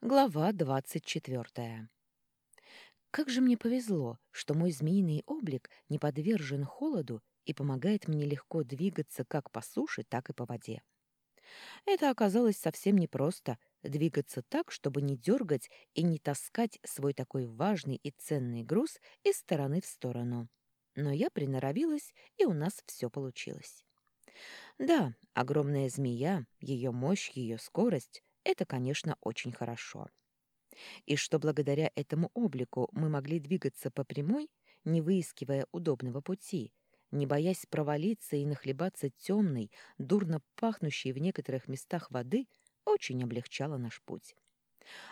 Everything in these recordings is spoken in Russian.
Глава двадцать четвертая. Как же мне повезло, что мой змеиный облик не подвержен холоду и помогает мне легко двигаться как по суше, так и по воде. Это оказалось совсем непросто — двигаться так, чтобы не дергать и не таскать свой такой важный и ценный груз из стороны в сторону. Но я приноровилась, и у нас все получилось. Да, огромная змея, ее мощь, ее скорость — это, конечно, очень хорошо и что благодаря этому облику мы могли двигаться по прямой, не выискивая удобного пути, не боясь провалиться и нахлебаться темной, дурно пахнущей в некоторых местах воды, очень облегчало наш путь.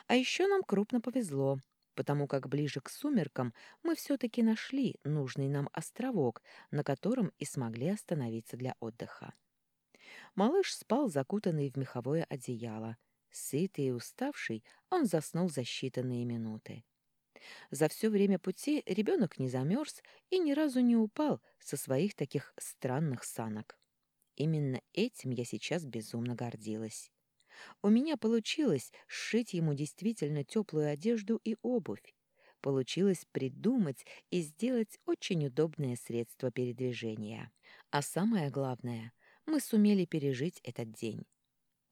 А еще нам крупно повезло, потому как ближе к сумеркам мы все-таки нашли нужный нам островок, на котором и смогли остановиться для отдыха. Малыш спал закутанный в меховое одеяло, Сытый и уставший, он заснул за считанные минуты. За все время пути ребенок не замерз и ни разу не упал со своих таких странных санок. Именно этим я сейчас безумно гордилась. У меня получилось сшить ему действительно теплую одежду и обувь. Получилось придумать и сделать очень удобное средство передвижения. А самое главное, мы сумели пережить этот день.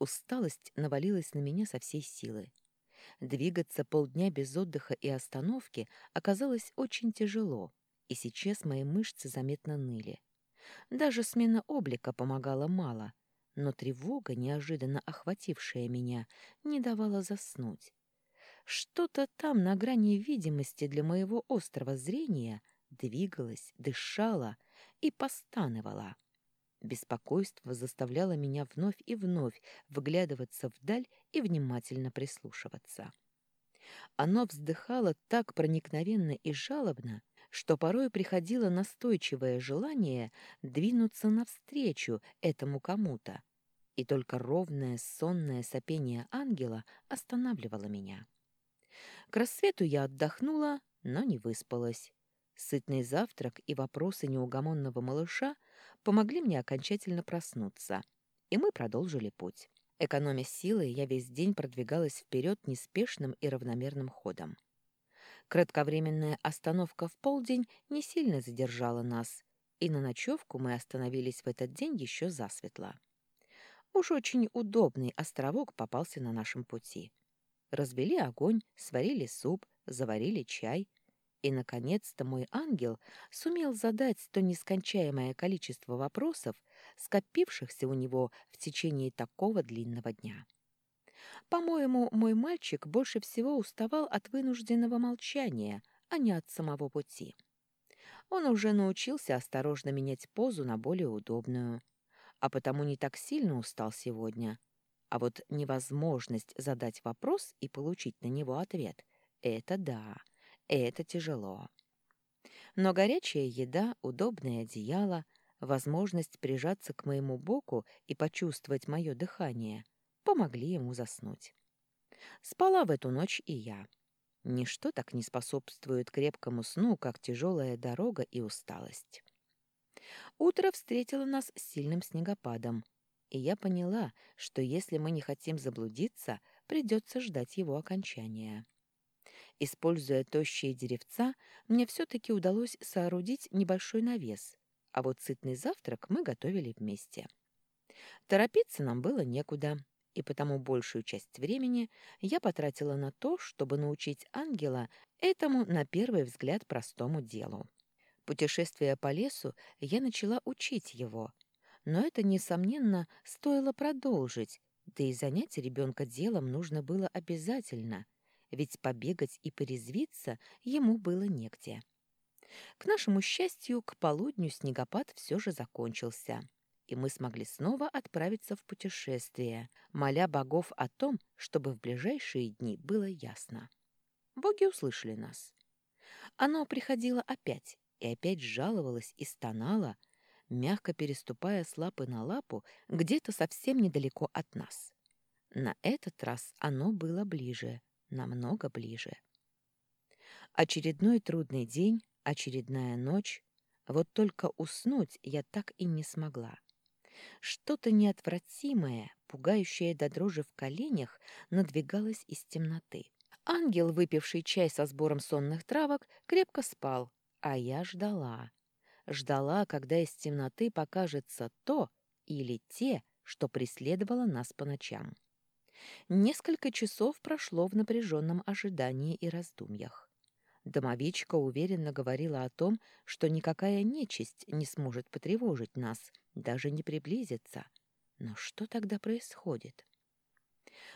Усталость навалилась на меня со всей силы. Двигаться полдня без отдыха и остановки оказалось очень тяжело, и сейчас мои мышцы заметно ныли. Даже смена облика помогала мало, но тревога, неожиданно охватившая меня, не давала заснуть. Что-то там на грани видимости для моего острого зрения двигалось, дышало и постановало. Беспокойство заставляло меня вновь и вновь вглядываться вдаль и внимательно прислушиваться. Оно вздыхало так проникновенно и жалобно, что порой приходило настойчивое желание двинуться навстречу этому кому-то, и только ровное сонное сопение ангела останавливало меня. К рассвету я отдохнула, но не выспалась. Сытный завтрак и вопросы неугомонного малыша — помогли мне окончательно проснуться, и мы продолжили путь. Экономя силы, я весь день продвигалась вперед неспешным и равномерным ходом. Кратковременная остановка в полдень не сильно задержала нас, и на ночевку мы остановились в этот день еще засветло. Уж очень удобный островок попался на нашем пути. Разбили огонь, сварили суп, заварили чай — и, наконец-то, мой ангел сумел задать то нескончаемое количество вопросов, скопившихся у него в течение такого длинного дня. По-моему, мой мальчик больше всего уставал от вынужденного молчания, а не от самого пути. Он уже научился осторожно менять позу на более удобную, а потому не так сильно устал сегодня. А вот невозможность задать вопрос и получить на него ответ — это да — это тяжело. Но горячая еда, удобное одеяло, возможность прижаться к моему боку и почувствовать мое дыхание помогли ему заснуть. Спала в эту ночь и я. Ничто так не способствует крепкому сну, как тяжелая дорога и усталость. Утро встретило нас сильным снегопадом, и я поняла, что если мы не хотим заблудиться, придется ждать его окончания. Используя тощие деревца, мне все-таки удалось соорудить небольшой навес, а вот сытный завтрак мы готовили вместе. Торопиться нам было некуда, и потому большую часть времени я потратила на то, чтобы научить ангела этому, на первый взгляд, простому делу. Путешествуя по лесу, я начала учить его, но это, несомненно, стоило продолжить, да и занять ребенка делом нужно было обязательно — ведь побегать и порезвиться ему было негде. К нашему счастью, к полудню снегопад все же закончился, и мы смогли снова отправиться в путешествие, моля богов о том, чтобы в ближайшие дни было ясно. Боги услышали нас. Оно приходило опять, и опять жаловалось и стонало, мягко переступая с лапы на лапу где-то совсем недалеко от нас. На этот раз оно было ближе, намного ближе. Очередной трудный день, очередная ночь. Вот только уснуть я так и не смогла. Что-то неотвратимое, пугающая до дрожи в коленях, надвигалась из темноты. Ангел, выпивший чай со сбором сонных травок, крепко спал, а я ждала. Ждала, когда из темноты покажется то или те, что преследовало нас по ночам. Несколько часов прошло в напряженном ожидании и раздумьях. Домовичка уверенно говорила о том, что никакая нечисть не сможет потревожить нас, даже не приблизиться. Но что тогда происходит?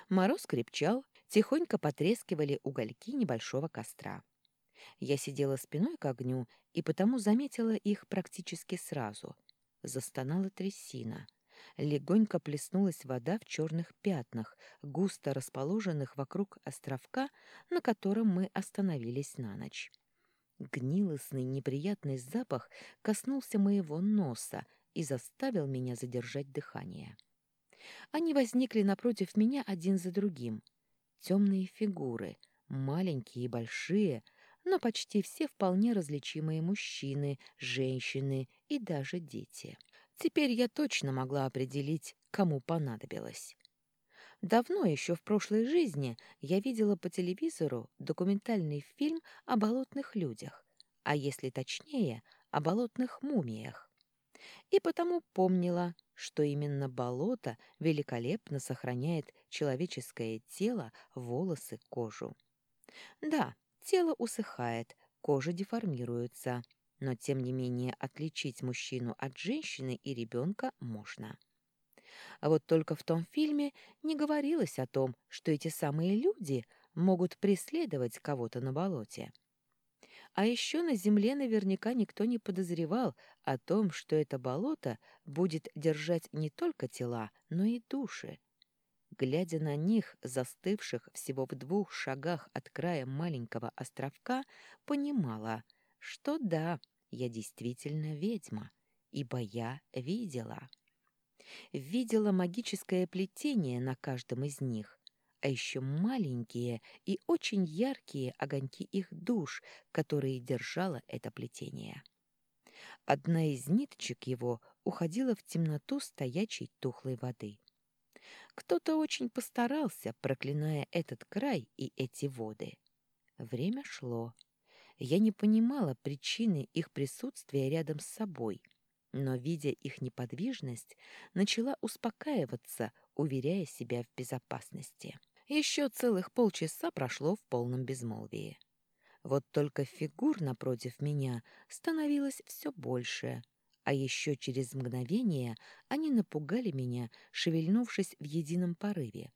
Мороз крепчал, тихонько потрескивали угольки небольшого костра. Я сидела спиной к огню и потому заметила их практически сразу. Застонала трясина. Легонько плеснулась вода в черных пятнах, густо расположенных вокруг островка, на котором мы остановились на ночь. Гнилостный неприятный запах коснулся моего носа и заставил меня задержать дыхание. Они возникли напротив меня один за другим. Темные фигуры, маленькие и большие, но почти все вполне различимые мужчины, женщины и даже дети. Теперь я точно могла определить, кому понадобилось. Давно, еще в прошлой жизни, я видела по телевизору документальный фильм о болотных людях, а если точнее, о болотных мумиях. И потому помнила, что именно болото великолепно сохраняет человеческое тело, волосы, кожу. Да, тело усыхает, кожа деформируется, но тем не менее отличить мужчину от женщины и ребенка можно. А вот только в том фильме не говорилось о том, что эти самые люди могут преследовать кого-то на болоте. А еще на земле наверняка никто не подозревал о том, что это болото будет держать не только тела, но и души. Глядя на них, застывших всего в двух шагах от края маленького островка, понимала, что да, я действительно ведьма, ибо я видела. Видела магическое плетение на каждом из них, а еще маленькие и очень яркие огоньки их душ, которые держало это плетение. Одна из ниточек его уходила в темноту стоячей тухлой воды. Кто-то очень постарался, проклиная этот край и эти воды. Время шло. Я не понимала причины их присутствия рядом с собой, но, видя их неподвижность, начала успокаиваться, уверяя себя в безопасности. Еще целых полчаса прошло в полном безмолвии. Вот только фигур напротив меня становилось все больше, а еще через мгновение они напугали меня, шевельнувшись в едином порыве.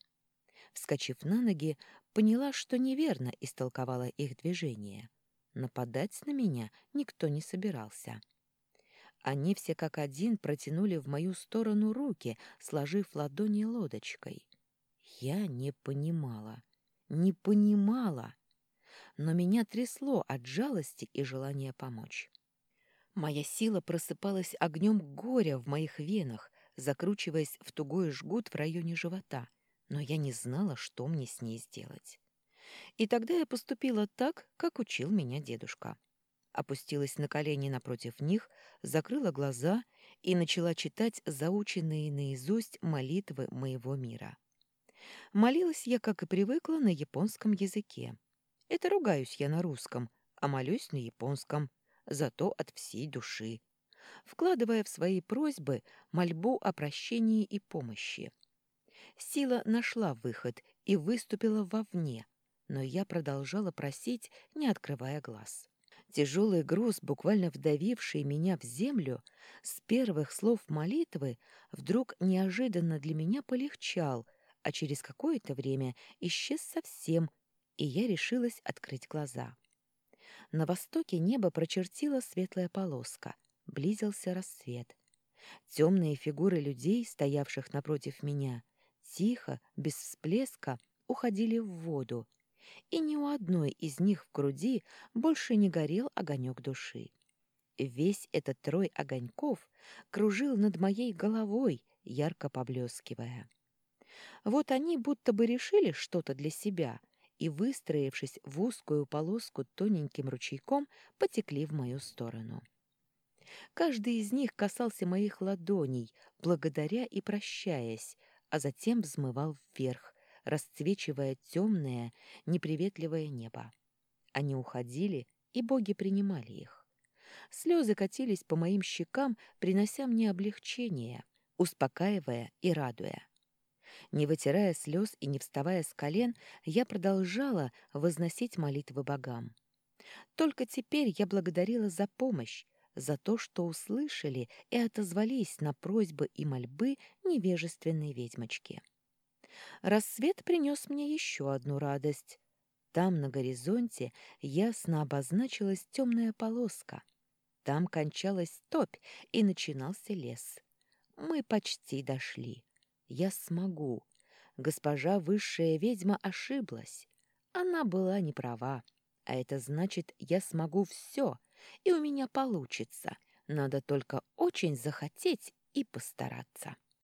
Вскочив на ноги, поняла, что неверно истолковала их движение. Нападать на меня никто не собирался. Они все как один протянули в мою сторону руки, сложив ладони лодочкой. Я не понимала, не понимала, но меня трясло от жалости и желания помочь. Моя сила просыпалась огнем горя в моих венах, закручиваясь в тугой жгут в районе живота, но я не знала, что мне с ней сделать. И тогда я поступила так, как учил меня дедушка. Опустилась на колени напротив них, закрыла глаза и начала читать заученные наизусть молитвы моего мира. Молилась я, как и привыкла, на японском языке. Это ругаюсь я на русском, а молюсь на японском, зато от всей души, вкладывая в свои просьбы мольбу о прощении и помощи. Сила нашла выход и выступила вовне, но я продолжала просить, не открывая глаз. Тяжелый груз, буквально вдавивший меня в землю, с первых слов молитвы вдруг неожиданно для меня полегчал — а через какое-то время исчез совсем, и я решилась открыть глаза. На востоке небо прочертила светлая полоска, близился рассвет. Темные фигуры людей, стоявших напротив меня, тихо, без всплеска, уходили в воду, и ни у одной из них в груди больше не горел огонек души. Весь этот трой огоньков кружил над моей головой, ярко поблескивая. Вот они будто бы решили что-то для себя и, выстроившись в узкую полоску тоненьким ручейком, потекли в мою сторону. Каждый из них касался моих ладоней, благодаря и прощаясь, а затем взмывал вверх, расцвечивая темное, неприветливое небо. Они уходили, и боги принимали их. Слезы катились по моим щекам, принося мне облегчение, успокаивая и радуя. Не вытирая слез и не вставая с колен, я продолжала возносить молитвы богам. Только теперь я благодарила за помощь, за то, что услышали и отозвались на просьбы и мольбы невежественной ведьмочки. Рассвет принес мне еще одну радость. Там, на горизонте, ясно обозначилась темная полоска. Там кончалась топь и начинался лес. Мы почти дошли. Я смогу. Госпожа высшая ведьма ошиблась. Она была не права. А это значит, я смогу все, и у меня получится. Надо только очень захотеть и постараться.